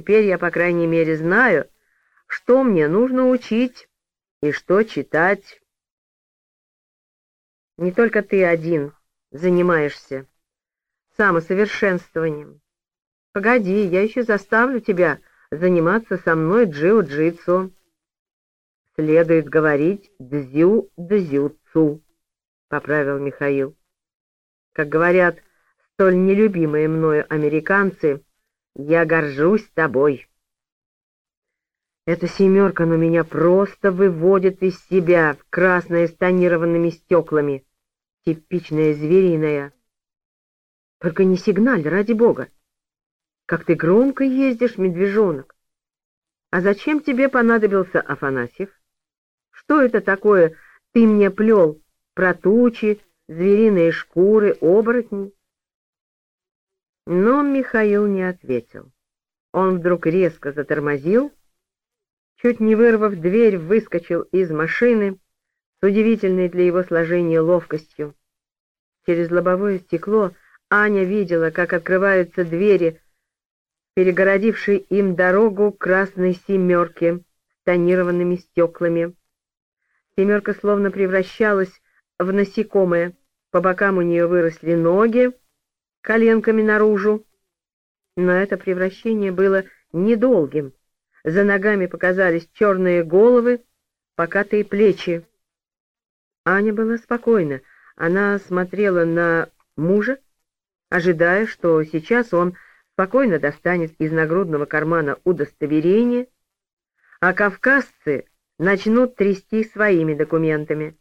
Теперь я, по крайней мере, знаю, что мне нужно учить и что читать. Не только ты один занимаешься самосовершенствованием. Погоди, я еще заставлю тебя заниматься со мной джиу-джитсу. Следует говорить дзю-дзюцу, — поправил Михаил. Как говорят столь нелюбимые мною американцы, я горжусь тобой. Эта семерка на меня просто выводит из себя, красная с тонированными стеклами, типичная звериная. Только не сигналь, ради бога. Как ты громко ездишь, медвежонок. А зачем тебе понадобился Афанасьев? Что это такое ты мне плел про тучи, звериные шкуры, оборотни? Но Михаил не ответил. Он вдруг резко затормозил, чуть не вырвав дверь, выскочил из машины с удивительной для его сложения ловкостью. Через лобовое стекло Аня видела, как открываются двери, перегородившие им дорогу красной семерки с тонированными стеклами. Семерка словно превращалась в насекомое. По бокам у нее выросли ноги, коленками наружу. Но это превращение было недолгим. За ногами показались черные головы, покатые плечи. Аня была спокойна. Она смотрела на мужа, ожидая, что сейчас он спокойно достанет из нагрудного кармана удостоверение, а кавказцы начнут трясти своими документами.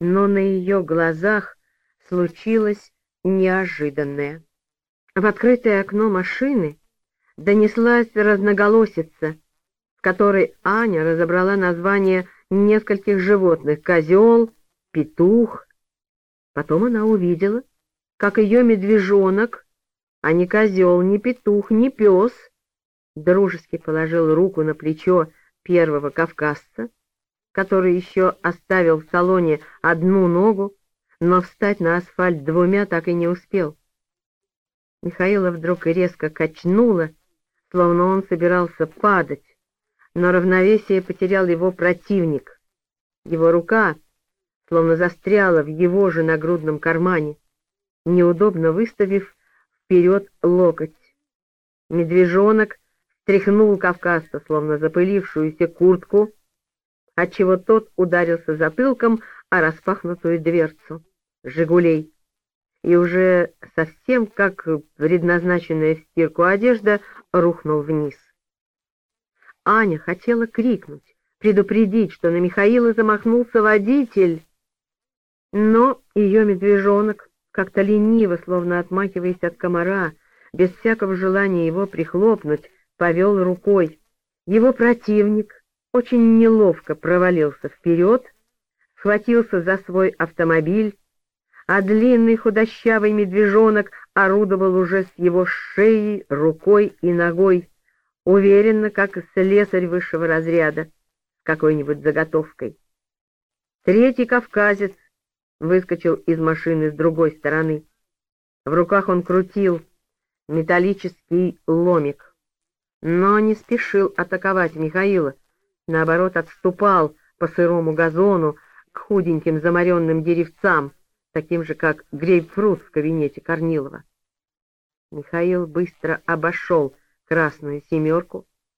Но на ее глазах случилось неожиданное. В открытое окно машины донеслась разноголосица, в которой Аня разобрала название нескольких животных — козел, петух. Потом она увидела, как ее медвежонок, а не козел, ни петух, ни пес, дружески положил руку на плечо первого кавказца, который еще оставил в салоне одну ногу, но встать на асфальт двумя так и не успел. Михаила вдруг резко качнуло, словно он собирался падать, но равновесие потерял его противник. Его рука словно застряла в его же нагрудном кармане неудобно выставив вперед локоть. Медвежонок стряхнул кавказца, словно запылившуюся куртку, отчего тот ударился затылком о распахнутую дверцу «Жигулей» и уже совсем как предназначенная в стирку одежда рухнул вниз. Аня хотела крикнуть, предупредить, что на Михаила замахнулся водитель, но ее медвежонок как-то лениво, словно отмахиваясь от комара, без всякого желания его прихлопнуть, повел рукой. Его противник очень неловко провалился вперед, схватился за свой автомобиль, а длинный худощавый медвежонок орудовал уже с его шеей, рукой и ногой, уверенно, как слесарь высшего разряда, с какой-нибудь заготовкой. Третий кавказец выскочил из машины с другой стороны. В руках он крутил металлический ломик, но не спешил атаковать Михаила, наоборот, отступал по сырому газону к худеньким замаренным деревцам, таким же, как грейпфрут в кабинете Корнилова. Михаил быстро обошел красную семерку,